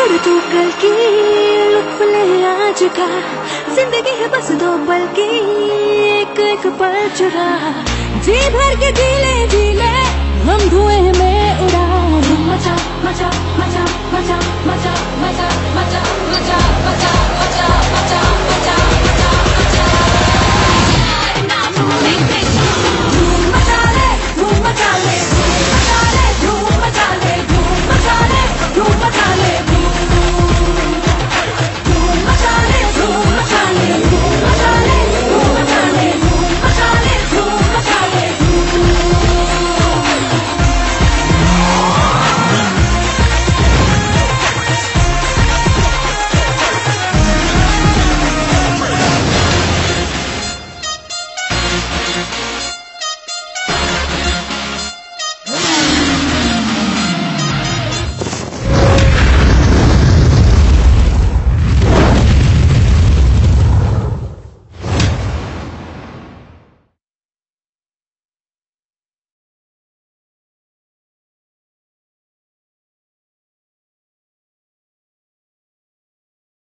कर तू कल की खुले आज का ज़िंदगी है बस दो पल की एक एक पल चुरा जी भर के जीले जीले हम धुएँ में उड़ा मचा मचा मचा मचा मचा मचा मचा मचा मचा